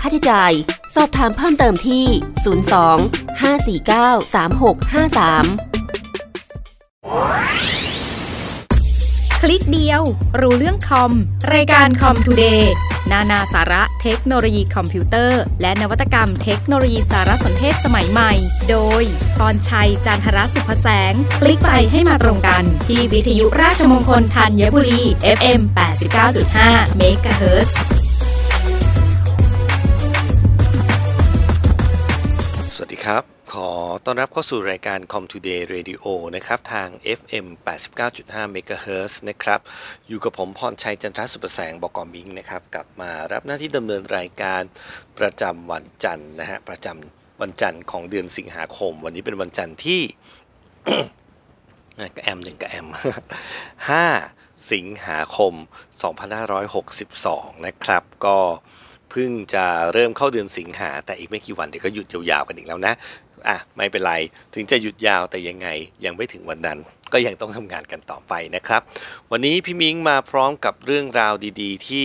ค่าใช้จ่าย สอบถามเพิ่มเติมที่ 02 549 3653 คลิกเดียว รู้เรื่องคอม รายการคอมทูเดย์นานาสาระเทคโนโลยีคอมพิวเตอร์ และนวัตกรรมเทคโนโลยีสารสนเทศสมัยใหม่ โดยพรชัย จันทรสุภแสง คลิกไปให้มาตรงกัน ที่วิทยุราชมงคลธัญบุรี FM 89.5เขอต้อนรับเข้าสู่รายการ Com Today Radio นะครับ ทาง FM 89.5 MHz นะครับ อยู่กับผมพรชัยจันทรสุประแสงบกอมิงนะครับ กลับมารับหน้าที่ดำเนินรายการประจำวันจันทร์นะฮะ ประจำวันจันทร์ของเดือนสิงหาคม วันนี้เป็นวันจันทร์ที่ กระแอมหนึ่งกระแอม 5 สิงหาคม 2562 นะครับ ก็เพิ่งจะเริ่มเข้าเดือนสิงหาแต่อีกไม่กี่วันเดี๋ยวก็หยุดยาวๆกันอีกแล้วนะ อะไม่เป็นไร ถึงจะหยุดยาวแต่ยังไงยังไม่ถึงวันนั้น ก็ยังต้องทำงานกันต่อไปนะครับ วันนี้พี่มิงมาพร้อมกับเรื่องราวดีๆ ที่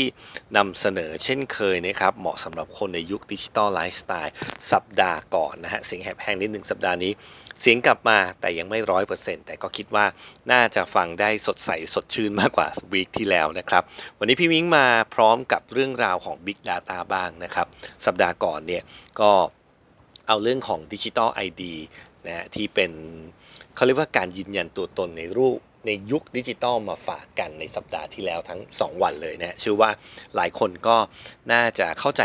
นำเสนอเช่นเคยนะครับเหมาะสำหรับคนในยุค digital lifestyle สัปดาห์ก่อนนะฮะเสียงแหบแห้งนิดหนึ่งสัปดาห์นี้ เสียงกลับมาแต่ยังไม่ร้อยเปอร์เซ็นต์แต่ก็คิดว่าน่าจะฟังได้สดใสสดชื่นมากกว่า week ที่แล้วนะครับวันนี้พี่มิงมาพร้อมกับเรื่องราวของ Big Data บ้างนะครับสัปดาห์ก่อนเนี่ยก็ เอาเรื่องของดิจิตอลไอดีนะที่เป็นเขาเรียกว่าการยืนยันตัวตนในรูปในยุคดิจิตอลมาฝากกันในสัปดาห์ที่แล้วทั้ง 2 วันเลยนะเชื่อว่าหลายคนก็น่าจะเข้าใจ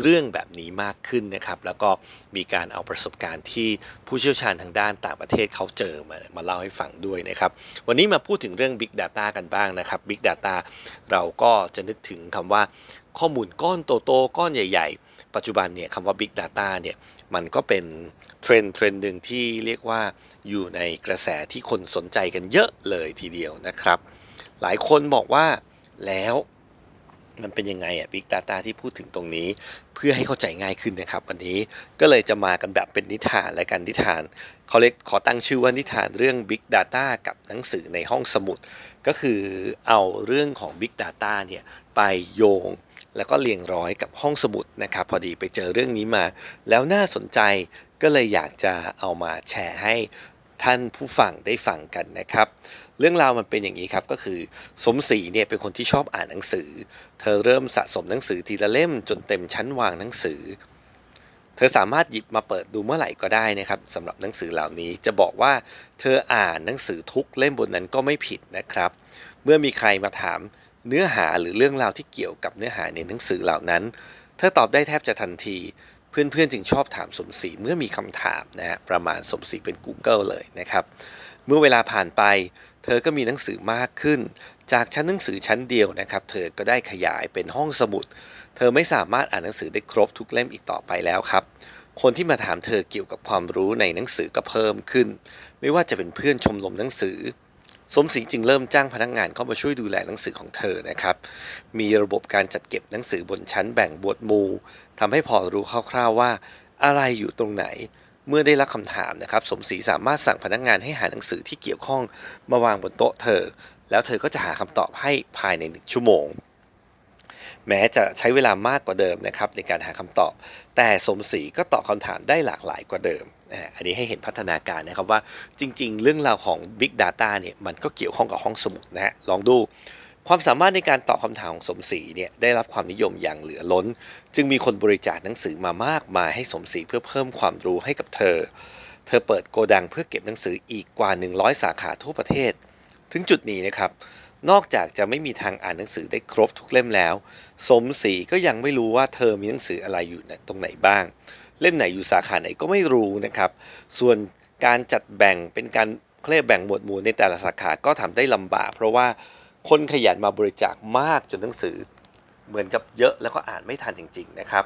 เรื่องแบบนี้มากขึ้นนะครับ แล้วก็มีการเอาประสบการณ์ที่ผู้เชี่ยวชาญทางด้านต่างประเทศเขาเจอมามาเล่าให้ฟังด้วยนะครับ วันนี้มาพูดถึงเรื่อง Big Data กันบ้างนะครับ Big Data เราก็จะนึกถึงคำว่าข้อมูลก้อนโตๆก้อนใหญ่ ๆ ปัจจุบันเนี่ยคำว่า Big Data เนี่ย มันก็เป็นเทรนด์เทรนด์หนึ่งที่เรียกว่าอยู่ในกระแสที่คนสนใจกันเยอะเลยทีเดียวนะครับ หลายคนบอกว่าแล้วมันเป็นยังไงอะ Big Data ที่พูดถึงตรงนี้ เพื่อให้เข้าใจง่ายขึ้นนะครับ วันนี้ก็เลยจะมากันแบบเป็นนิทานแล้วกันนิทานเขาเรียกขอตั้งชื่อว่านิทานเรื่อง Big Data กับหนังสือในห้องสมุด ก็คือเอาเรื่องของ Big Data เนี่ยไปโยง แล้วก็เรียงร้อยกับห้องสมุดนะครับพอดีไปเจอเรื่องนี้มา แล้วน่าสนใจก็เลยอยากจะเอามาแชร์ให้ท่านผู้ฟังได้ฟังกันนะครับ เรื่องราวมันเป็นอย่างนี้ครับก็คือสมศรีเนี่ยเป็นคนที่ชอบอ่านหนังสือ เธอเริ่มสะสมหนังสือทีละเล่มจนเต็มชั้นวางหนังสือ เธอสามารถหยิบมาเปิดดูเมื่อไหร่ก็ได้นะครับสำหรับหนังสือเหล่านี้จะบอกว่าเธออ่านหนังสือทุกเล่มบนนั้นก็ไม่ผิดนะครับ เมื่อมีใครมาถาม เนื้อหาหรือเรื่องราวที่เกี่ยวกับเนื้อหาในหนังสือเหล่านั้น เธอตอบได้แทบจะทันที เพื่อนๆจึงชอบถามสมศรีเมื่อมีคำถามนะฮะประมาณสมศรีเป็น Google เลยนะครับ เมื่อเวลาผ่านไป เธอก็มีหนังสือมากขึ้น จากชั้นหนังสือชั้นเดียวนะครับ เธอก็ได้ขยายเป็นห้องสมุด เธอไม่สามารถอ่านหนังสือได้ครบทุกเล่มอีกต่อไปแล้วครับคนที่มาถามเธอเกี่ยวกับความรู้ในหนังสือก็เพิ่มขึ้น ไม่ว่าจะเป็นเพื่อนชมรมหนังสือ สมศรีจึงเริ่มจ้างพนักงานเข้ามาช่วยดูแลหนังสือของเธอนะครับ มีระบบการจัดเก็บหนังสือบนชั้นแบ่งบวดหมู่ทำให้พอรู้คร่าวๆว่า อะไรอยู่ตรงไหน เมื่อได้รับคำถามนะครับ สมศรีสามารถสั่งพนักงานให้หาหนังสือที่เกี่ยวข้องมาวางบนโต๊ะเธอ แล้วเธอก็จะหาคำตอบให้ภายในหนึ่งชั่วโมงแม้จะใช้เวลามากกว่าเดิมนะครับในการหาคำตอบ แต่สมศรีก็ตอบคำถามได้หลากหลายกว่าเดิม อันนี้ให้เห็นพัฒนาการนะครับว่าจริง ๆ เรื่องราวของ Big Data เนี่ยมันก็เกี่ยวข้องกับห้องสมุดนะฮะลองดูความสามารถในการตอบคำถามของสมศรีเนี่ยได้รับความนิยมอย่างเหลือล้น จึงมีคนบริจาคหนังสือมามากมายให้สมศรีเพื่อเพิ่มความรู้ให้กับเธอ เธอเปิดโกดังเพื่อเก็บหนังสืออีกกว่า 100 สาขาทั่วประเทศ ถึงจุดนี้นะครับ นอกจากจะไม่มีทางอ่านหนังสือได้ครบทุกเล่มแล้ว สมศรีก็ยังไม่รู้ว่าเธอมีหนังสืออะไรอยู่ตรงไหนบ้าง เล่มไหนอยู่สาขาไหนก็ไม่รู้นะครับ ส่วนการจัดแบ่งเป็นการเครียกแบ่งหมวดหมู่ในแต่ละสาขาก็ทำได้ลำบาก เพราะว่าคนขยันมาบริจาคมากจนหนังสือ เหมือนกับเยอะแล้วก็อ่านไม่ทันจริง ๆ นะครับ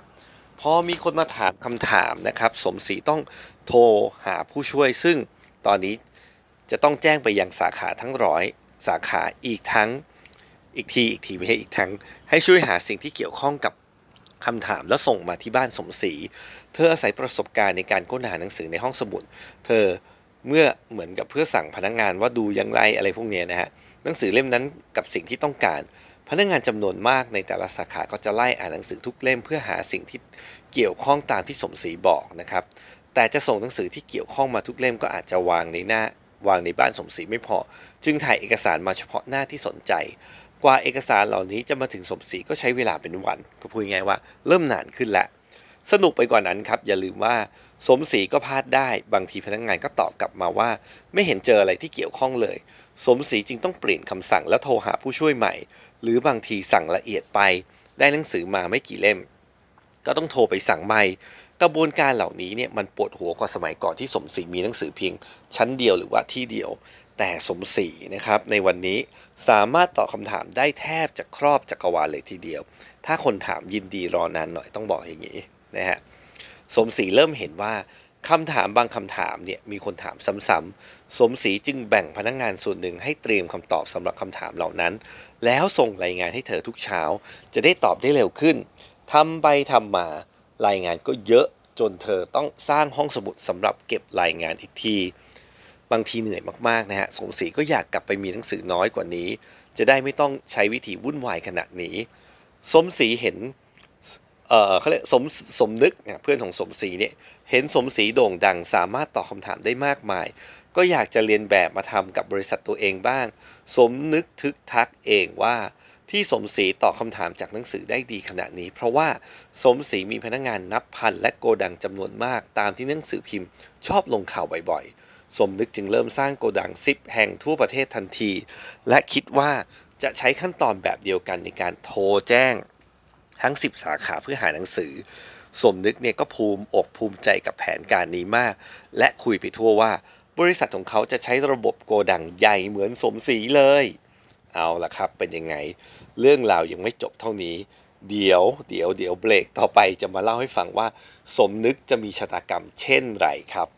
พอมีคนมาถามคำถามนะครับ สมศรีต้องโทรหาผู้ช่วย ซึ่งตอนนี้จะต้องแจ้งไปยังสาขาทั้งร้อยสาขาอีกทั้งอีกทีอีกทีไม่ใช่อีกทั้ง ให้ช่วยหาสิ่งที่เกี่ยวข้องกับคำถามแล้วส่งมาที่บ้านสมศรี ธออาศัยประสบการณ์ในการค้นหาหนังสือในห้องสมุด เธอเมื่อเหมือนกับเพื่อสั่งพนักงานว่าดูอย่างไรอะไรพวกนี้นะฮะ หนังสือเล่มนั้นกับสิ่งที่ต้องการ พนักงานจำนวนมากในแต่ละสาขาก็จะไล่อ่านหนังสือทุกเล่มเพื่อหาสิ่งที่เกี่ยวข้องตามที่สมศรีบอกนะครับ แต่จะส่งหนังสือที่เกี่ยวข้องมาทุกเล่มก็อาจจะวางในหน้าวางในบ้านสมศรีไม่พอ จึงถ่ายเอกสารมาเฉพาะหน้าที่สนใจ กว่าเอกสารเหล่านี้จะมาถึงสมศรีก็ใช้เวลาเป็นวัน ก็พูดง่ายว่าเริ่มนานขึ้นและ สนุกไปกว่านั้นครับ อย่าลืมว่าสมศรีก็พลาดได้ บางทีพนักงานก็ตอบกลับมาว่า ไม่เห็นเจออะไรที่เกี่ยวข้องเลย สมศรีจึงต้องเปลี่ยนคำสั่งแล้วโทรหาผู้ช่วยใหม่ หรือบางทีสั่งละเอียดไป ได้หนังสือมาไม่กี่เล่ม ก็ต้องโทรไปสั่งใหม่ กระบวนการเหล่านี้เนี่ยมันปวดหัวกว่าสมัยก่อนที่สมศรีมีหนังสือเพียง ชั้นเดียวหรือว่าที่เดียว แต่สมศรีนะครับในวันนี้สามารถตอบคำถามได้แทบจะครอบจักรวาลเลยทีเดียว ถ้าคนถามยินดีรอนานหน่อยต้องบอกอย่างนี้ นะฮะสมศรีเริ่มเห็นว่าคำถามบางคำถามเนี่ยมีคนถามซ้ำๆ สมศรีจึงแบ่งพนักงานส่วนหนึ่งให้เตรียมคำตอบสำหรับคำถามเหล่านั้น แล้วส่งรายงานให้เธอทุกเช้า จะได้ตอบได้เร็วขึ้นทำไปทำมารายงานก็เยอะจนเธอต้องสร้างห้องสมุดสำหรับเก็บรายงานอีกที บางทีเหนื่อยมากๆนะฮะสมศรีก็อยากกลับไปมีหนังสือน้อยกว่านี้ จะได้ไม่ต้องใช้วิธีวุ่นวายขนาดนี้ สมศรีเห็น เอ่อเขาเรียกสมสมนึกเนะเพื่อนของสมศรีเนี่ยเห็นสมศรีโด่งดังสามารถตอบคำถามได้มากมาย ก็อยากจะเรียนแบบมาทำกับบริษัทตัวเองบ้าง สมนึกทึกทักเองว่าที่สมศรีตอบคำถามจากหนังสือได้ดีขนาดนี้ เพราะว่าสมศรีมีพนักงานนับพันและโกดังจำนวนมากตามที่หนังสือพิมพ์ ชอบลงข่าวบ่อยๆ สมนึกจึงเริ่มสร้างโกดังซิปแห่งทั่วประเทศทันที และคิดว่าจะใช้ขั้นตอนแบบเดียวกันในการโทรแจ้ง ทั้ง 10 สาขาเพื่อหาหนังสือ สมนึกเนี่ยก็ภูมิอกภูมิใจกับแผนการนี้มาก และคุยไปทั่วว่า บริษัทของเขาจะใช้ระบบโกดังใหญ่เหมือนสมศรีเลย เอาละครับเป็นยังไง เรื่องราวยังไม่จบเท่านี้ เดี๋ยวเดี๋ยวเดี๋ยวเบรกต่อไปจะมาเล่าให้ฟังว่า สมนึกจะมีชะตากรรมเช่นไรครับ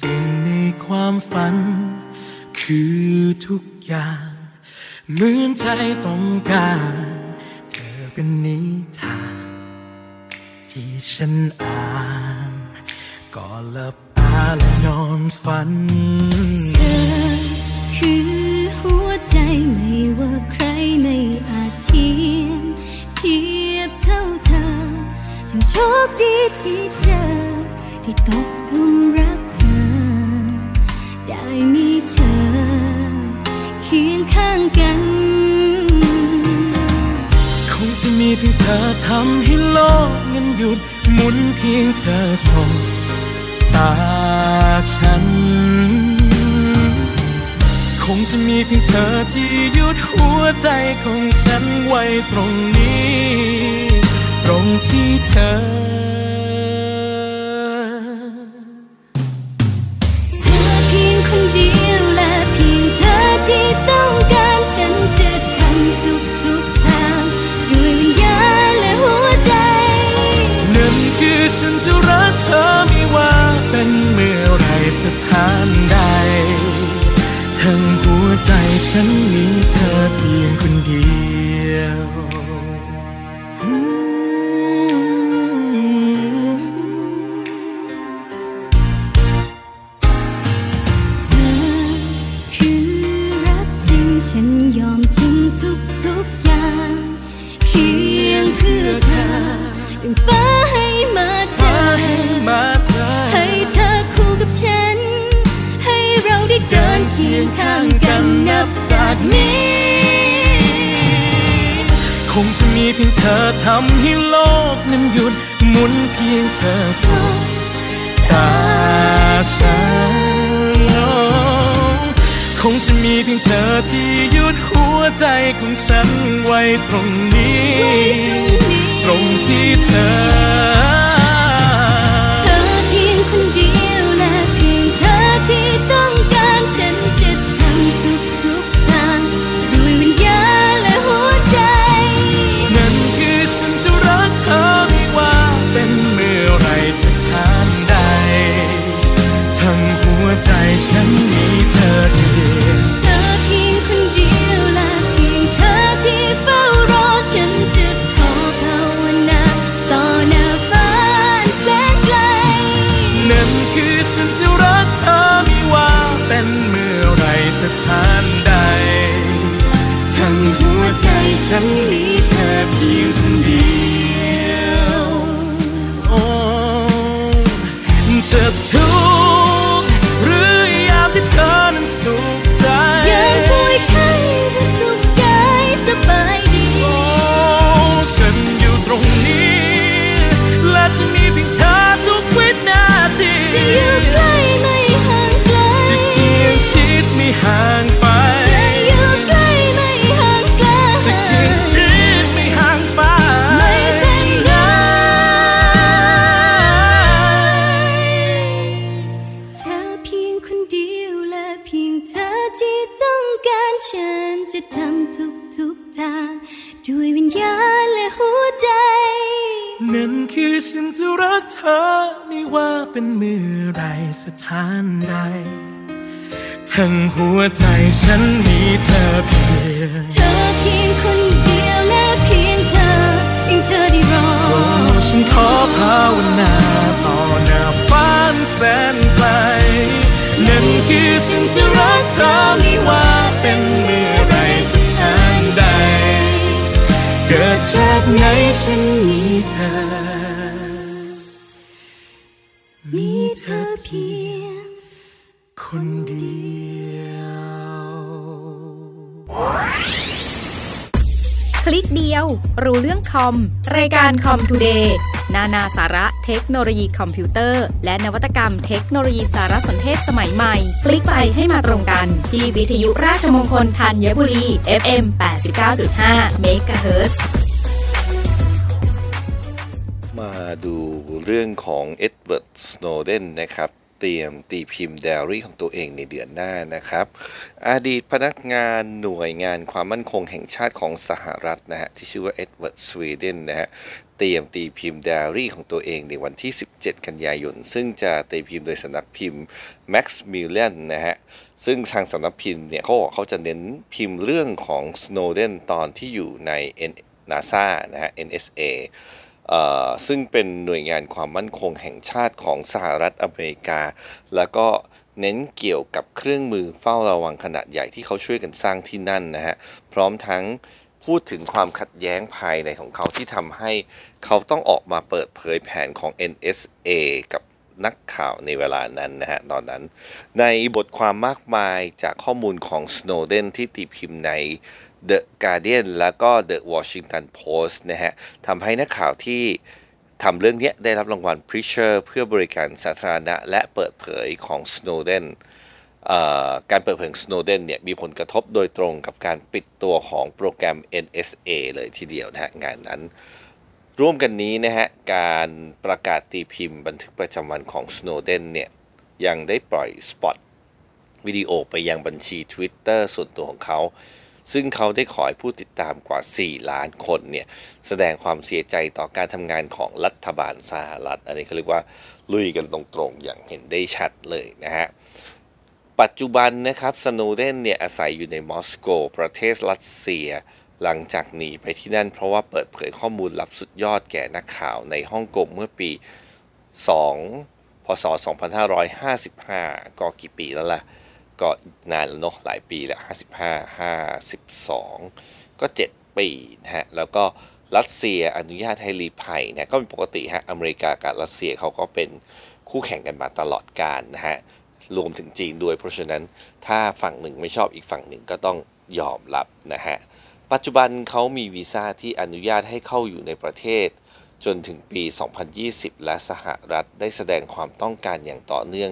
จริงในความฝัน คือทุกอย่าง เหมือนใจต้องการ เธอเป็นนิทานที่ฉันอ่านก่อนหลับตาและนอนฝัน เธอคือหัวใจไม่ว่าใครไม่อาจเทียมเทียบเท่าเธอฉันโชคดีที่เจอได้ตกหลุมรัก มีเธอ เคียงข้างกัน คงจะมีเพียงเธอทำให้โลกนั้นหยุดหมุนเพียงเธอส่งตาฉัน คงจะมีเพียงเธอที่หยุดหัวใจของฉันไว้ตรงนี้ ตรงที่เธอ ที่ต้องการฉันจะทำทุกทุกทางด้วยวิญญาณและหัวใจ นั่นคือฉันจะรักเธอไม่ว่าเป็นเมื่อไรสถานใด ทั้งหัวใจฉันมีเธอเพียงคนเดียว จากนี้ คงจะมีเพียงเธอทำให้โลกนั้นหยุดหมุนเพียงเธอสบตาฉันคงจะมีเพียงเธอที่หยุดหัวใจของฉันไว้ตรงนี้ไว้ตรงนี้ตรงที่เธอ ทั้งหัวใจฉันมีเธอเพียงเธอเพียงคนเดียวและเพียงเธอเพียงเธอที่รอฉันขอภาวนาต่อหน้าฟ้าอันแสนไกลนั่นคือฉันจะรักเธอไม่ว่าเป็นเมื่อไรสถานใด เกิดชาติในฉันมีเธอ คลิกเดียว รู้เรื่องคอม รายการ Comtoday นานาสาระเทคโนโลยีคอมพิวเตอร์ และนวัตกรรมเทคโนโลยีสารสนเทศสมัยใหม่ คลิกไปให้มาตรงกัน ที่วิทยุราชมงคลธัญบุรี FM 89.5 MHz มาดูเรื่องของเอ็ดเวิร์ดสโนเดนนะครับ เตรียมตีพิมพ์ไดอารี่ของตัวเองในเดือนหน้านะครับ อดีตพนักงานหน่วยงานความมั่นคงแห่งชาติของสหรัฐนะฮะที่ชื่อว่าเอ็ดเวิร์ดสวีเดนนะฮะเตรียมตีพิมพ์ไดอารี่ของตัวเองในวันที่ 17 กันยายน ซึ่งจะตีพิมพ์โดยสำนักพิมพ์ Max m i l l a n นะฮะ ซึ่งทางสำนักพิมพ์เนี่ยเขาบอกเขาจะเน้นพิมพ์เรื่องของ Snowden ตอนที่อยู่ใน NASA นะฮะ NSA เอ่อ ซึ่งเป็นหน่วยงานความมั่นคงแห่งชาติของสหรัฐอเมริกา แล้วก็เน้นเกี่ยวกับเครื่องมือเฝ้าระวังขนาดใหญ่ที่เขาช่วยกันสร้างที่นั่นนะฮะ พร้อมทั้งพูดถึงความขัดแย้งภายในของเขาที่ทำให้เขาต้องออกมาเปิดเผยแผนของ NSA กับนักข่าวในเวลานั้นนะฮะตอนนั้น ในบทความมากมายจากข้อมูลของ Snowden ที่ตีพิมพ์ใน The Guardian แล้วก็ The Washington Post นะฮะทำให้นักข่าวที่ทำเรื่องนี้ได้รับรางวัล Preacher เพื่อบริการสาธารณะ และเปิดเผยของ Snowden เอ่อการเปิดเผยของ Snowden เนี่ยมีผลกระทบโดยตรงกับการปิดตัวของโปรแกรม NSA เลยทีเดียวนะฮะงานนั้น ร่วมกันนี้นะฮะการประกาศตีพิมพ์บันทึกประจำวันของ Snowden เนี่ยยังได้ปล่อยสปอตวิดีโอไปยังบัญชี Twitter ส่วนตัวของเขา ซึ่งเขาได้ขอให้ผู้ติดตามกว่า 4 ล้านคนเนี่ย แสดงความเสียใจต่อการทำงานของรัฐบาลสหรัฐ อันนี้เขาเรียกว่าลุยกันตรงๆ อย่างเห็นได้ชัดเลยนะฮะ ปัจจุบันนะครับสโนเดนเนี่ยอาศัยอยู่ในมอสโก ประเทศรัสเซีย หลังจากหนีไปที่นั่นเพราะว่าเปิดเผยข้อมูลลับสุดยอดแก่นักข่าวในฮ่องกงเมื่อปี 2 พศ 2555 ก็กี่ปีแล้วล่ะ ก็นานแล้วเนาะหลายปีแล้ว55 52 ก็ 7 ปีนะฮะ แล้วก็รัสเซียอนุญาตให้รีภัยนะก็เป็นปกติฮะอเมริกากับรัสเซียเขาก็เป็นคู่แข่งกันมาตลอดกาลนะฮะรวมถึงจีนด้วยเพราะฉะนั้นถ้าฝั่งหนึ่งไม่ชอบอีกฝั่งหนึ่งก็ต้องยอมรับนะฮะ ปัจจุบันเขามีวีซ่าที่อนุญาตให้เข้าอยู่ในประเทศ จนถึงปี 2020 และสหรัฐได้แสดงความต้องการอย่างต่อเนื่อง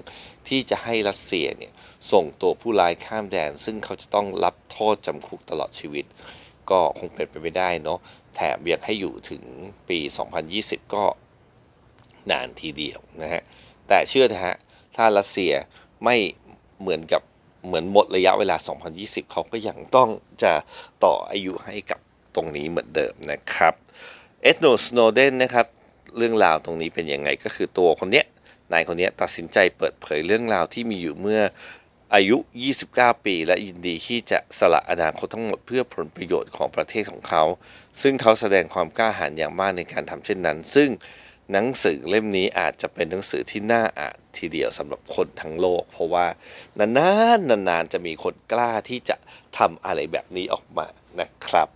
ที่จะให้รัสเซียเนี่ยส่งตัวผู้ร้ายข้ามแดน ซึ่งเขาจะต้องรับโทษจำคุกตลอดชีวิต ก็คงเป็นไปไม่ได้เนาะแถมยังให้อยู่ถึงปี 2020 ก็นานทีเดียวนะฮะแต่เชื่อนะฮะถ้ารัสเซียไม่เหมือนกับเหมือนหมดระยะเวลา 2020 เขาก็ยังต้องจะต่ออายุให้กับตรงนี้เหมือนเดิมนะครับเอ็ดโนสโนเดนนะครับ เรื่องราวตรงนี้เป็นยังไงก็คือตัวคนเนี้ย นายคนนี้ตัดสินใจเปิดเผยเรื่องราวที่มีอยู่เมื่ออายุ 29 ปี และยินดีที่จะสละอนาคตทั้งหมดเพื่อผลประโยชน์ของประเทศของเขา ซึ่งเขาแสดงความกล้าหาญอย่างมากในการทำเช่นนั้น ซึ่งหนังสือเล่มนี้อาจจะเป็นหนังสือที่น่าอ่านทีเดียวสำหรับคนทั้งโลก เพราะว่านานๆนานๆจะมีคนกล้าที่จะทำอะไรแบบนี้ออกมานะครับ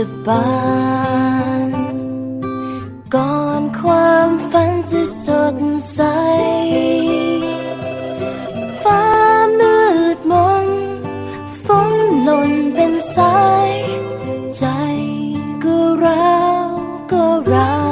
จะบานก่อนความฝันจะสดใส ฟ้ามืดมนฝนหล่นเป็นสาย ใจก็ร้าวก็ราว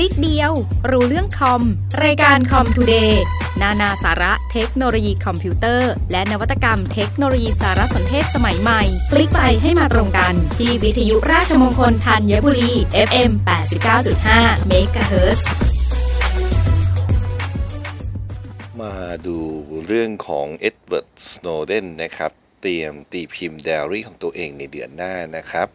คลิกเดียว รู้เรื่องคอม รายการ Comtoday นานาสาระเทคโนโลยีคอมพิวเตอร์ และนวัตกรรมเทคโนโลยีสารสนเทศสมัยใหม่ คลิกไปให้มาตรงกัน ที่วิทยุราชมงคลธัญบุรี FM 89.5 MHz มาดูเรื่องของเอ็ดเวิร์ดสโนเดนนะครับ เตรียมตีพิมพ์ไดอารี่ของตัวเองในเดือนหน้านะครับ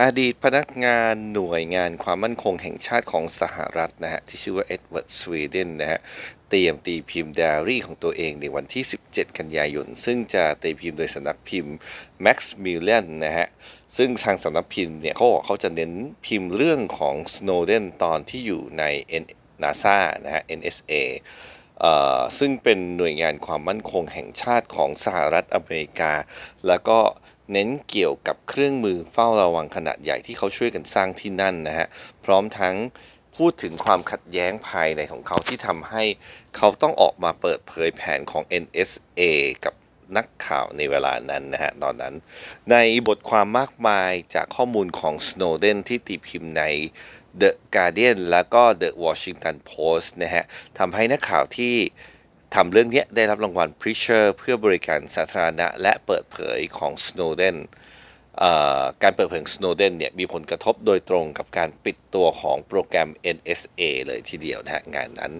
อดีตพนักงานหน่วยงานความมั่นคงแห่งชาติของสหรัฐนะฮะที่ชื่อว่าเอ็ดเวิร์ดสวีเดนนะฮะเตรียมตีพิมพ์ไดอารี่ของตัวเองในวันที่ 17 กันยายน ซึ่งจะตีพิมพ์โดยสำนักพิมพ์ Maximilian นะฮะ ซึ่งทางสำนักพิมพ์เนี่ยเขาบอกเขาจะเน้นพิมพ์เรื่องของ Snowden ตอนที่อยู่ใน NASA นะฮะ NSA เอ่อ ซึ่งเป็นหน่วยงานความมั่นคงแห่งชาติของสหรัฐอเมริกา แล้วก็เน้นเกี่ยวกับเครื่องมือเฝ้าระวังขนาดใหญ่ที่เขาช่วยกันสร้างที่นั่นนะฮะ พร้อมทั้งพูดถึงความขัดแย้งภายในของเขาที่ทำให้เขาต้องออกมาเปิดเผยแผนของ NSA กับนักข่าวในเวลานั้นนะฮะตอนนั้น ในบทความมากมายจากข้อมูลของ Snowden ที่ตีพิมพ์ใน The Guardian แล้วก็ The Washington Post นะฮะทำให้นักข่าวที่ทำเรื่องนี้ได้รับรางวัล Preacher เพื่อบริการสาธารณะ และเปิดเผยของ Snowden เอ่อการเปิดเผยของ Snowden เนี่ยมีผลกระทบโดยตรงกับการปิดตัวของโปรแกรม NSA เลยทีเดียวนะฮะงานนั้น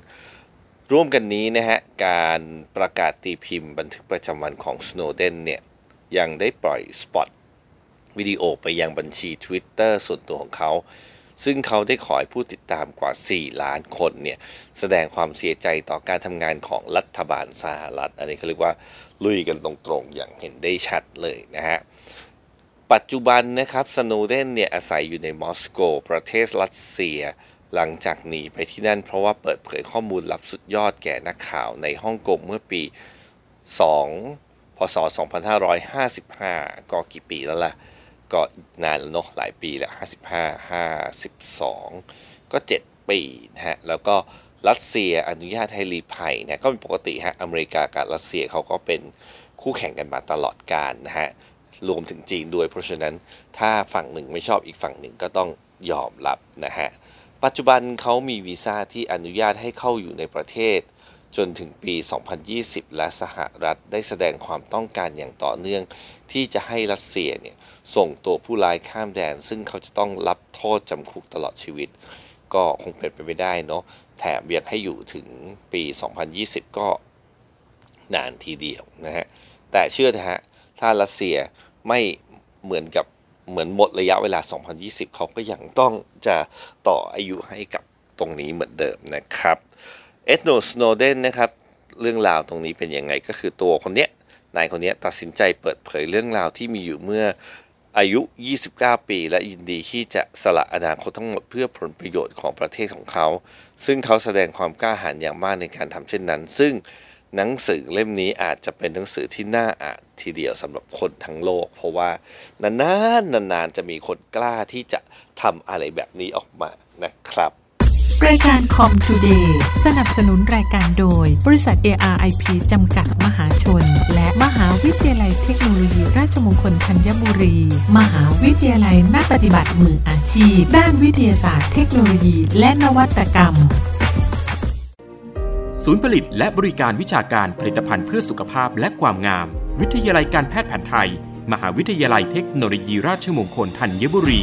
ร่วมกันนี้นะฮะการประกาศตีพิมพ์บันทึกประจำวันของ Snowden เนี่ยยังได้ปล่อยสปอตวิดีโอไปยังบัญชี Twitter ส่วนตัวของเขา ซึ่งเขาได้ขอให้ผู้ติดตามกว่า 4 ล้านคนเนี่ย แสดงความเสียใจต่อการทำงานของรัฐบาลสหรัฐ อันนี้เขาเรียกว่าลุยกันตรงๆ อย่างเห็นได้ชัดเลยนะฮะ ปัจจุบันนะครับสโนเดนเนี่ยอาศัยอยู่ในมอสโก ประเทศรัสเซีย หลังจากหนีไปที่นั่น เพราะว่าเปิดเผยข้อมูลลับสุดยอดแก่นักข่าวในฮ่องกงเมื่อปี 2 พศ 2555 ก็กี่ปีแล้วล่ะ ก็นานแล้วเนาะหลายปีแล้ว55 52 ก็ 7 ปีนะฮะ แล้วก็รัสเซียอนุญาตให้รีภัยนะก็เป็นปกติฮะอเมริกากับรัสเซียเขาก็เป็นคู่แข่งกันมาตลอดกาลนะฮะรวมถึงจีนด้วยเพราะฉะนั้นถ้าฝั่งหนึ่งไม่ชอบอีกฝั่งหนึ่งก็ต้องยอมรับนะฮะ ปัจจุบันเขามีวีซ่าที่อนุญาตให้เข้าอยู่ในประเทศ จนถึงปี 2020 และสหรัฐได้แสดงความต้องการอย่างต่อเนื่อง ที่จะให้รัสเซียเนี่ยส่งตัวผู้ร้ายข้ามแดน ซึ่งเขาจะต้องรับโทษจำคุกตลอดชีวิต ก็คงเป็นไปไม่ได้เนาะแถมยังให้อยู่ถึงปี 2020 ก็นานทีเดียวนะฮะแต่เชื่อนะฮะถ้ารัสเซียไม่เหมือนกับเหมือนหมดระยะเวลา 2020 เขาก็ยังต้องจะต่ออายุให้กับตรงนี้เหมือนเดิมนะครับ เอ็ดโนสโนเดนนะครับเรื่องราวตรงนี้เป็นยังไงก็คือตัวคนเนี้ยนายคนนี้ตัดสินใจเปิดเผยเรื่องราวที่มีอยู่เมื่ออายุ 29 ปี และยินดีที่จะสละอนาคตทั้งหมดเพื่อผลประโยชน์ของประเทศของเขา ซึ่งเขาแสดงความกล้าหาญอย่างมากในการทำเช่นนั้น ซึ่งหนังสือเล่มนี้อาจจะเป็นหนังสือที่น่าอ่านทีเดียวสำหรับคนทั้งโลก เพราะว่านานๆนานๆจะมีคนกล้าที่จะทำอะไรแบบนี้ออกมานะครับ รายการคอมทูเดย์สนับสนุนรายการโดย บริษัท ARIP จำกัดมหาชน และมหาวิทยาลัยเทคโนโลยี ราชมงคลธัญบุรี มหาวิทยาลัยนักปฏิบัติมืออาชีพ ด้านวิทยาศาสตร์เทคโนโลยี และนวัตกรรม ศูนย์ผลิตและบริการวิชาการผลิตภัณฑ์เพื่อสุขภาพและความงาม วิทยาลัยการแพทย์แผนไทย มหาวิทยาลัยเทคโนโลยี ราชมงคลธัญบุรี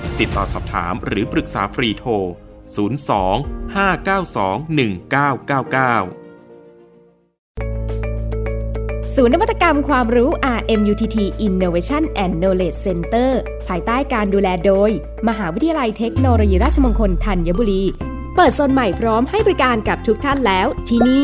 ติดต่อสอบถามหรือปรึกษาฟรีโทร 02 592 1999ศูนย์นวัตกรรมความรู้ RMUTT Innovation and Knowledge Center ภายใต้การดูแลโดย มหาวิทยาลัยเทคโนโลยีราชมงคลธัญบุรี เปิดโซนใหม่พร้อมให้บริการกับทุกท่านแล้วที่นี่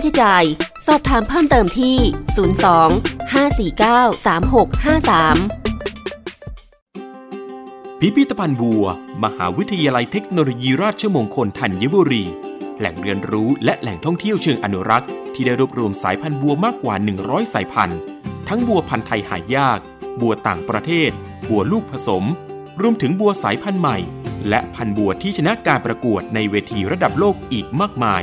าใช้จ่าย สอบถามเพิ่มเติมที่ 02 549 3653 พิพิธภัณฑ์บัว มหาวิทยาลัยเทคโนโลยีราชมงคลธัญบุรี แหล่งเรียนรู้และแหล่งท่องเที่ยวเชิงอนุรักษ์ ที่ได้รวบรวมสายพันธุ์บัวมากกว่า 100 สายพันธุ์ ทั้งบัวพันธุ์ไทยหายาก บัวต่างประเทศ บัวลูกผสม รวมถึงบัวสายพันธุ์ใหม่ และพันธุ์บัวที่ชนะการประกวดในเวทีระดับโลกอีกมากมาย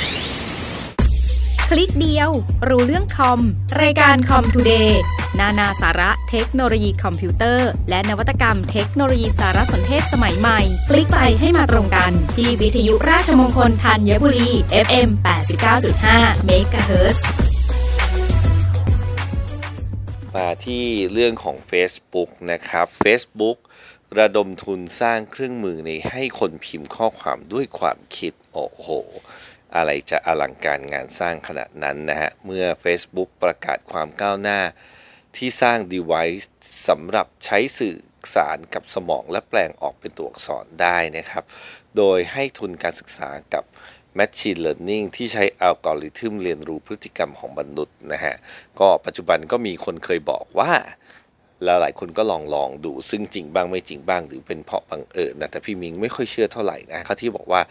ค ลิกเดียว รู้เรื่องคอม รายการคอมทูเดย์นานาสาระเทคโนโลยีคอมพิวเตอร์ และนวัตกรรมเทคโนโลยีสารสนเทศสมัยใหม่ คลิกไปให้มาตรงกัน ที่วิทยุราชมงคลธัญบุรี FM 89.5 MHz มาที่เรื่องของ Facebook นะครับ Facebook ระดมทุนสร้างเครื่องมือในให้คนพิมพ์ข้อความด้วยความคิด โอ้โห อะไรจะอลังการงานสร้างขนาดนั้นนะฮะ เมื่อ Facebook ประกาศความก้าวหน้า ที่สร้าง device สำหรับใช้สื่อสารกับสมองและแปลงออกเป็นตัวอักษรได้นะครับ โดยให้ทุนการศึกษากับ Machine Learning ที่ใช้อัลกอริทึมเรียนรู้พฤติกรรมของมนุษย์นะฮะ ก็ปัจจุบันก็มีคนเคยบอกว่า แล้วหลายคนก็ลองลองดูซึ่งจริงบ้างไม่จริงบ้าง หรือเป็นเพราะบังเอิญนะแต่พี่มิงไม่ค่อยเชื่อเท่าไหร่นะเขาที่บอกว่า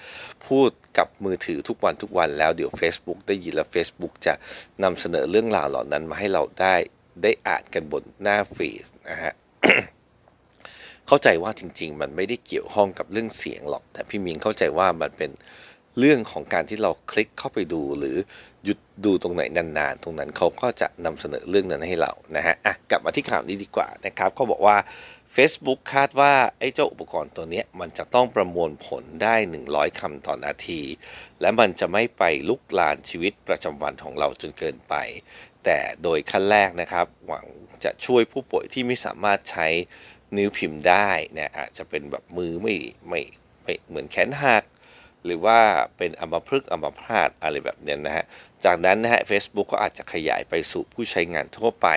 พูดกับมือถือทุกวันทุกวันแล้วเดี๋ยว Facebook ได้ยินแล้ว Facebook จะนำเสนอเรื่องราวเหล่านั้นมาให้เราได้ได้อ่านกันบนหน้าฟีดนะฮะเข้าใจว่าจริง ๆ มันไม่ได้เกี่ยวข้องกับเรื่องเสียงหรอก แต่พี่มิงเข้าใจว่ามันเป็น เรื่องของการที่เราคลิกเข้าไปดูหรือหยุดดูตรงไหนนานๆ ตรงนั้นเขาก็จะนำเสนอเรื่องนั้นให้เรานะฮะอะกลับมาที่ข่าวนี้ดีกว่านะครับเขาบอกว่า Facebook คาดว่าไอ้เจ้าอุปกรณ์ตัวเนี้ยมันจะต้องประมวลผลได้ 100 คำต่อนาที และมันจะไม่ไปลุกลานชีวิตประจำวันของเราจนเกินไป แต่โดยขั้นแรกนะครับ หวังจะช่วยผู้ป่วยที่ไม่สามารถใช้นิ้วพิมพ์ได้นะอาจจะเป็นแบบมือไม่ไม่ไม่เหมือนแขนหัก หรือว่าเป็นอัมพฤกษ์อัมพาตอะไรแบบนี้นะฮะ จากนั้นนะฮะ Facebook ก็อาจจะขยายไปสู่ผู้ใช้งานทั่วไป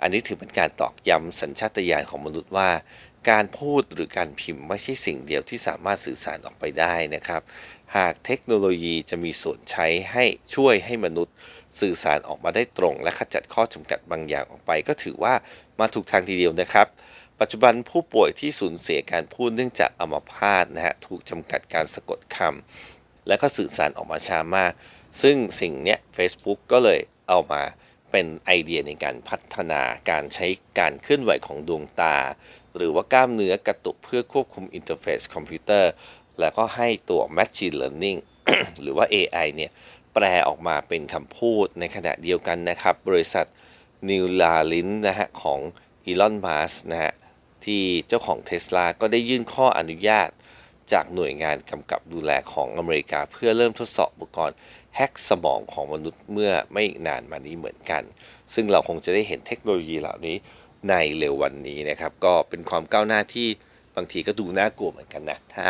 อันนี้ถือเป็นการตอกย้ำสัญชาตญาณของมนุษย์ว่า การพูดหรือการพิมพ์ไม่ใช่สิ่งเดียวที่สามารถสื่อสารออกไปได้นะครับ หากเทคโนโลยีจะมีส่วนใช้ให้ช่วยให้มนุษย์ สื่อสารออกมาได้ตรง และขจัดข้อจำกัดบางอย่างออกไป ก็ถือว่ามาถูกทางทีเดียวนะครับ ปัจจุบันผู้ป่วยที่สูญเสียการพูดเนื่องจากอัมพาตนะฮะถูกจำกัดการสะกดคำและก็สื่อสารออกมาช้ามาก ซึ่งสิ่งเนี้ย Facebook ก็เลยเอามาเป็นไอเดียในการพัฒนาการใช้การเคลื่อนไหวของดวงตา หรือว่ากล้ามเนื้อกระตุกเพื่อควบคุม interface คอมพิวเตอร์ แล้วก็ให้ตัว Machine Learning หรือว่า AI เนี่ยแปลออกมาเป็นคำพูดในขณะเดียวกันนะครับ บริษัท Neuralink นะฮะของ Elon Musk นะฮะ ที่เจ้าของ Tesla ก็ได้ยื่นขออนุญาต จากหน่วยงานกำกับดูแลของอเมริกา เพื่อเริ่มทดสอบอุปกรณ์แฮกสมองของมนุษย์เมื่อไม่นานมานี้เหมือนกัน ซึ่งเราคงจะได้เห็นเทคโนโลยีเหล่านี้ในเร็ววันนี้นะครับ ก็เป็นความก้าวหน้าที่บางทีก็ดูน่ากลัวเหมือนกันนะ ถ้า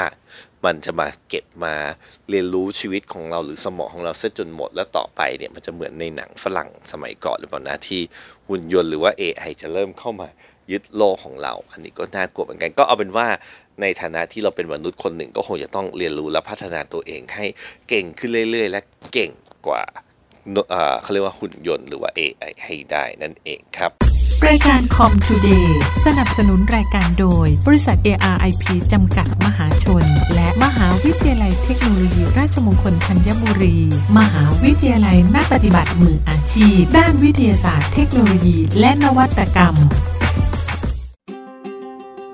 มันจะมาเก็บมาเรียนรู้ชีวิตของเราหรือสมองของเราเสียจนหมด แล้วต่อไปเนี่ยมันจะเหมือนในหนังฝรั่งสมัยก่อนหรือเปล่านะที่หุ่นยนต์หรือว่า AI จะเริ่มเข้ามา ยึดโลกของเรา อันนี้ก็น่ากลัวเหมือนกันก็เอาเป็นว่าในฐานะที่เราเป็นมนุษย์คนหนึ่งก็คงจะต้องเรียนรู้และพัฒนาตัวเองให้เก่งขึ้นเรื่อย ๆ และเก่งกว่าเขาเรียกว่าหุ่นยนต์หรือว่า AI ให้ได้นั่นเองครับ รายการ Comtoday สนับสนุนรายการโดย บริษัท ARIP จำกัดมหาชน และมหาวิทยาลัยเทคโนโลยีราชมงคลธัญบุรี มหาวิทยาลัยนักปฏิบัติมืออาชีพ ด้านวิทยาศาสตร์เทคโนโลยี และนวัตกรรม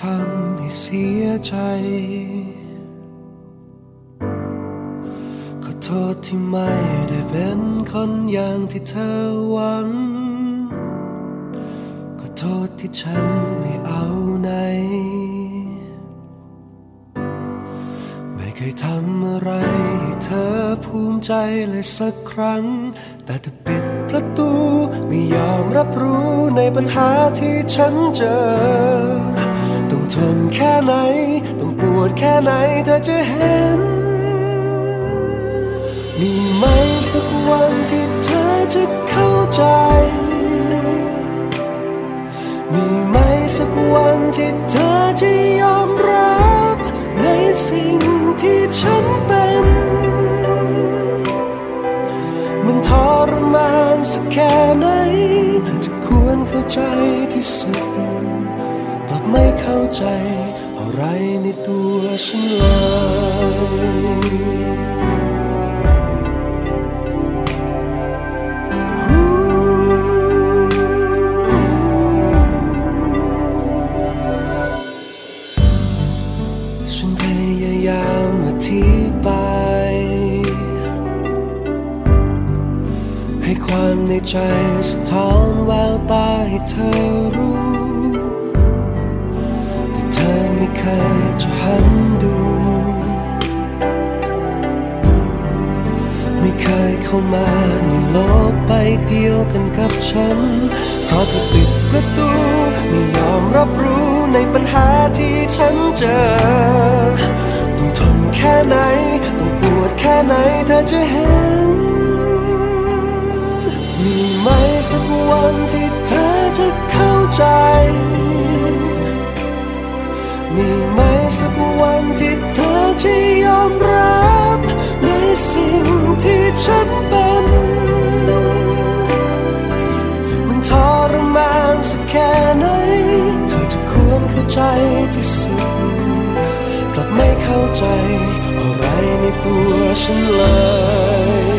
ทำให้เสียใจ ขอโทษที่ไม่ได้เป็นคนอย่างที่เธอหวัง ขอโทษที่ฉันไม่เอาไหน ไม่เคยทำอะไรให้เธอภูมิใจเลยสักครั้ง แต่ถ้าปิดประตูไม่ยอมรับรู้ในปัญหาที่ฉันเจอ ทนแค่ไหน ต้องปวดแค่ไหนเธอจะเห็น มีไหมสักวันที่เธอจะเข้าใจ มีไหมสักวันที่เธอจะยอมรับ ในสิ่งที่ฉันเป็น มันทรมานสักแค่ไหน เธอจะควรเข้าใจที่สุด ไม่เข้าใจอะไรในตัวฉันเลยฉันพยายามอธิบายให้ความในใจสะท้อนแววตาให้เธอรู้ เคยจะหันดู ไม่เคยเข้ามาในโลกใบเดียวกันกับฉัน เพราะเธอปิดประตู ไม่ยอมรับรู้ในปัญหาที่ฉันเจอ ต้องทนแค่ไหน ต้องปวดแค่ไหนเธอจะเห็น มีไหมสักวันที่เธอจะเข้าใจ มีไหมสักวันที่เธอจะยอมรับ ในสิ่งที่ฉันเป็น มันทรมานสักแค่ไหน เธอจะควรเข้าใจที่สุด กลับไม่เข้าใจอะไรในตัวฉันเลย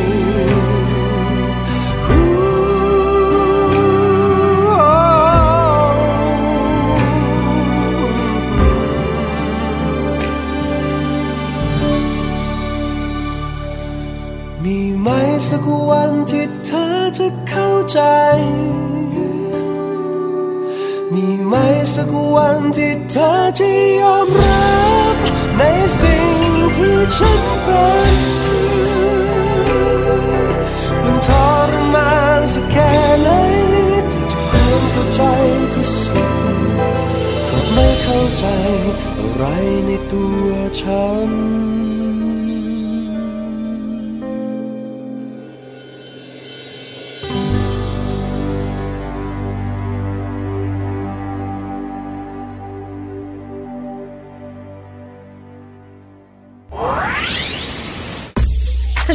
สักวันที่เธอจะเข้าใจ มีไหมสักวันที่เธอจะยอมรับในสิ่งที่ฉันเป็นมันทรมานสักแค่ไหนเธอจะควรเข้าใจที่สุดกลับไม่เข้าใจอะไรในตัวฉัน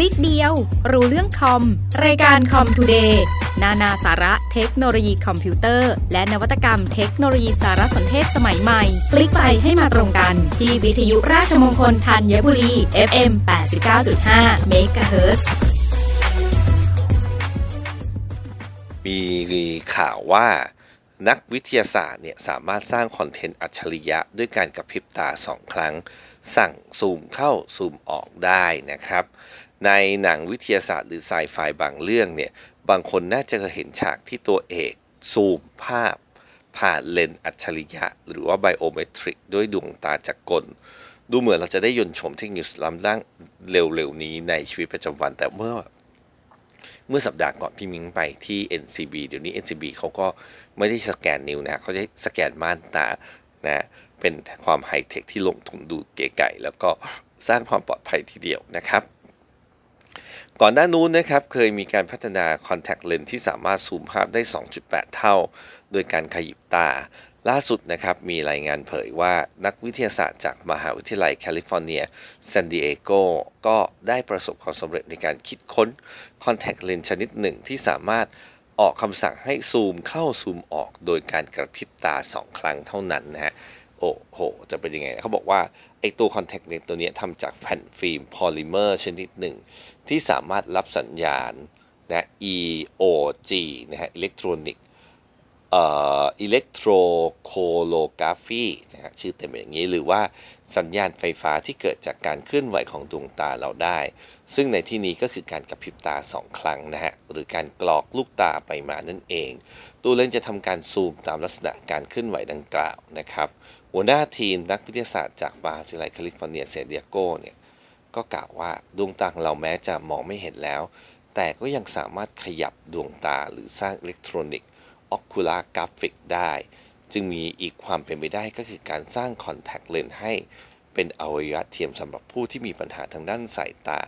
คลิกเดียว รู้เรื่องคอม รายการ Comtoday นานาสาระเทคโนโลยีคอมพิวเตอร์ และนวัตกรรมเทคโนโลยีสารสนเทศสมัยใหม่ คลิกไปให้มาตรงกัน ที่วิทยุราชมงคลธัญบุรี FM 89.5เมกะเฮิรตซ์มีข่าวว่านักวิทยาศาสตร์เนี่ยสามารถสร้างคอนแทคเลนส์อัจฉริยะ ด้วยการกระพริบตาสองครั้ง สั่งซูมเข้าซูมออกได้นะครับ ในหนังวิทยาศาสตร์หรือไซไฟบางเรื่องเนี่ย บางคนน่าจะเห็นฉากที่ตัวเอกซูมภาพ ผ่านเลนส์อัจฉริยะ หรือว่าไบโอเมตริก ด้วยดวงตาจักกล ดูเหมือนเราจะได้ยนชมเทคโนโลยีล้ำล่างเร็วๆ นี้ในชีวิตประจำวันแต่เมื่อ เมื่อสัปดาห์ก่อนพี่มิ้งไปที่ NCB เดี๋ยวนี้ NCB เขาก็ไม่ได้สแกนนิ้วนะเขาจะสแกนม่านตานะเป็นความไฮเทคที่ลงทุนดูเก๋ไก๋แล้วก็สร้างความปลอดภัยทีเดียวนะครับ ก่อนหน้านู้นนะครับเคยมีการพัฒนาคอนแทคเลนส์ที่สามารถซูมภาพได้ 2.8 เท่า โดยการขยิบตา ล่าสุดนะครับมีรายงานเผยว่านักวิทยาศาสตร์จากมหาวิทยาลัยแคลิฟอร์เนียซานดิเอโกก็ได้ประสบความสำเร็จในการคิดค้นคอนแทคเลนส์ชนิดหนึ่งที่สามารถออกคำสั่งให้ซูมเข้าซูมออก โดยการกระพริบตา 2 ครั้งเท่านั้นนะฮะโอ้โห จะเป็นยังไง เขาบอกว่า ไอตัวคอนแทคเลนส์ตัวนี้ทำจากแผ่นฟิล์มพอลิเมอร์ชนิดหนึ่ง ที่สามารถรับสัญญาณนะ EOG นะฮะ electronic เอ่อ electrooculography นะฮะชื่อเต็มอย่างนี้ หรือว่าสัญญาณไฟฟ้าที่เกิดจากการเคลื่อนไหวของดวงตาเราได้ ซึ่งในที่นี้ก็คือการกระพริบตา 2 ครั้งนะฮะ หรือการกลอกลูกตาไปมานั่นเอง ตัวเลนส์จะทำการซูมตามลักษณะการเคลื่อนไหวดังกล่าวนะครับ หัวหน้าทีมนักวิทยาศาสตร์จากมหาวิทยาลัยแคลิฟอร์เนียซานดิเอโกเนี่ย ก็กล่าวว่าดวงตาของเราแม้จะมองไม่เห็นแล้ว แต่ก็ยังสามารถขยับดวงตาหรือสร้างอิเล็กทรอนิกส์ ocular graphic ได้ จึงมีอีกความเป็นไปได้ก็คือการสร้างคอนแทคเลนส์ให้เป็นอวัยวะเทียมสำหรับผู้ที่มีปัญหาทางด้านสายตา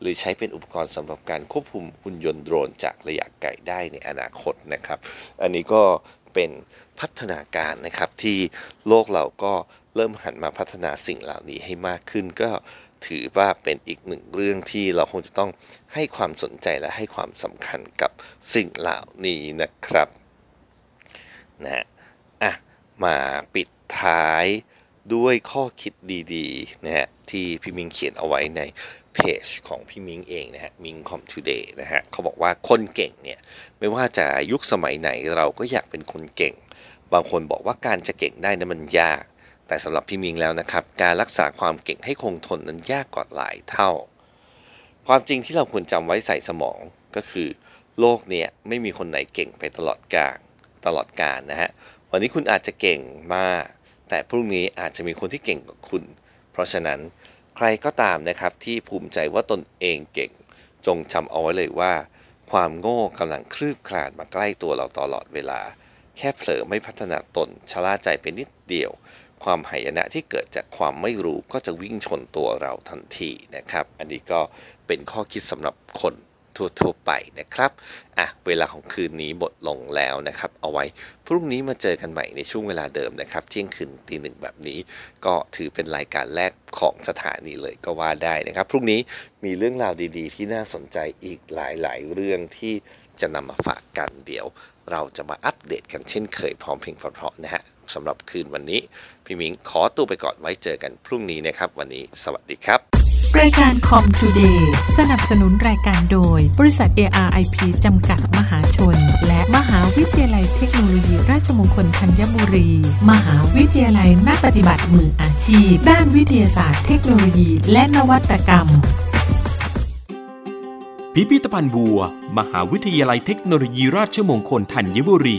หรือใช้เป็นอุปกรณ์สำหรับการควบคุมหุ่นยนต์โดรนจากระยะไกลได้ในอนาคตนะครับ อันนี้ก็เป็นพัฒนาการนะครับที่โลกเราก็เริ่มหันมาพัฒนาสิ่งเหล่านี้ให้มากขึ้นก็ ถือว่าเป็นอีกหนึ่งเรื่องที่เราคงจะต้องให้ความสนใจและให้ความสำคัญกับสิ่งเหล่านี้นะครับนะฮะอะมาปิดท้ายด้วยข้อคิดดีๆนะฮะที่พี่มิงเขียนเอาไว้ในเพจของพี่มิงเองนะฮะมิง Comtoday นะฮะเขาบอกว่าคนเก่งเนี่ยไม่ว่าจะยุคสมัยไหนเราก็อยากเป็นคนเก่ง บางคนบอกว่าการจะเก่งได้นั้นมันยาก แต่สำหรับพี่มิงแล้วนะครับ การรักษาความเก่งให้คงทนนั้นยากกว่าหลายเท่า ความจริงที่เราควรจำไว้ใส่สมองก็คือ โลกเนี่ยไม่มีคนไหนเก่งไปตลอดกาลตลอดกาลนะฮะวันนี้คุณอาจจะเก่งมากแต่พรุ่งนี้อาจจะมีคนที่เก่งกว่าคุณ เพราะฉะนั้นใครก็ตามนะครับที่ภูมิใจว่าตนเองเก่ง จงจำเอาไว้เลยว่า ความโง่กำลังคลืบคลานมาใกล้ตัวเราตลอดเวลา แค่เผลอไม่พัฒนาตนชะล่าใจไปนิดเดียว ความหายนะที่เกิดจากความไม่รู้ก็จะวิ่งชนตัวเราทันทีนะครับ อันนี้ก็เป็นข้อคิดสำหรับคนทั่วๆไปนะครับอะเวลาของคืนนี้หมดลงแล้วนะครับ เอาไว้พรุ่งนี้มาเจอกันใหม่ในช่วงเวลาเดิมนะครับ เที่ยงคืนตีหนึ่งแบบนี้ ก็ถือเป็นรายการแรกของสถานีเลยก็ว่าได้นะครับ พรุ่งนี้มีเรื่องราวดีๆ ที่น่าสนใจอีกหลายๆ เรื่องที่จะนำมาฝากกันเดี๋ยว เราจะมาอัปเดตกันเช่นเคยพร้อมเพลงเพราะๆนะฮะ สำหรับคืนวันนี้ พี่มิงขอตัวไปก่อนไว้เจอกันพรุ่งนี้นะครับ วันนี้สวัสดีครับ รายการคอมทูเดย์สนับสนุนรายการโดย บริษัท ARIP จำกัดมหาชน และมหาวิทยาลัยเทคโนโลยี ราชมงคลธัญบุรี มหาวิทยาลัยนักปฏิบัติมืออาชีพ ด้านวิทยาศาสตร์เทคโนโลยี และนวัตกรรมพิพิธภัณฑ์บัว มหาวิทยาลัยเทคโนโลยีราชมงคลธัญบุรี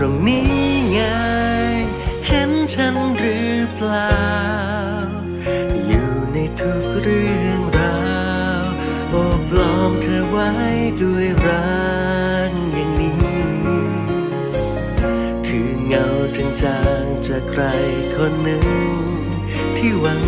ตรงนี้ไง เห็นฉันหรือเปล่า อยู่ในทุกเรื่องราวโอบล้อมเธอไว้ด้วยรักอย่างนี้ คือเงาจางๆจากใครคนหนึ่งที่หวัง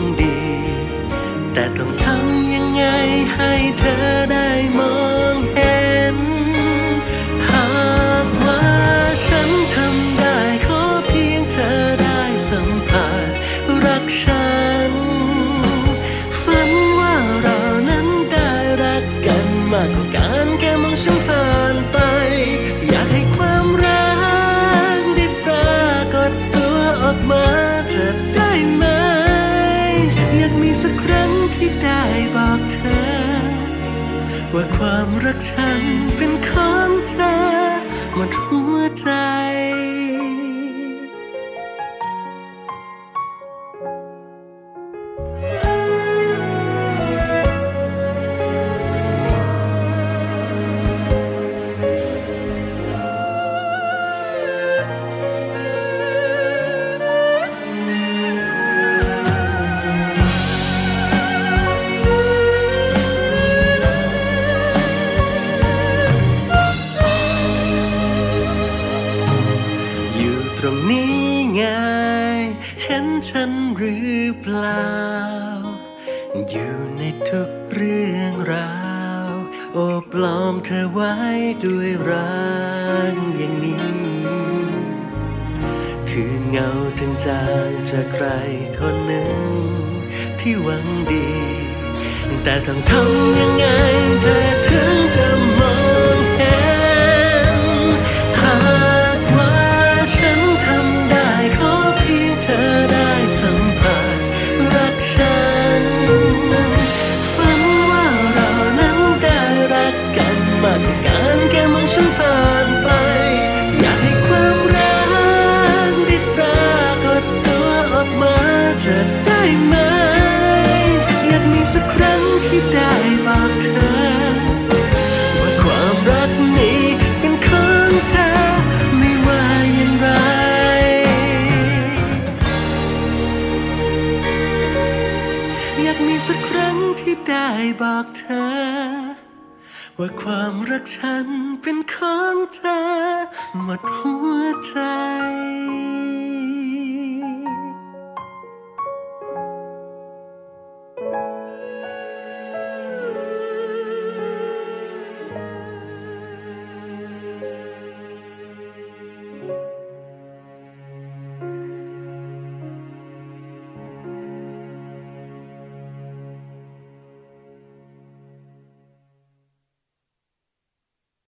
เป็นของเธอหมดหัวใจ อยู่ในทุกเรื่องราวโอบล้อมเธอไว้ด้วยรักอย่างนี้ คือเงาจางจางจากใครคนหนึ่ง ที่หวังดี แต่ต้องทำยังไงเธอถึงจะมองเห็น บอกเธอ ว่าความรักฉันเป็นของเธอ หมดหัวใจ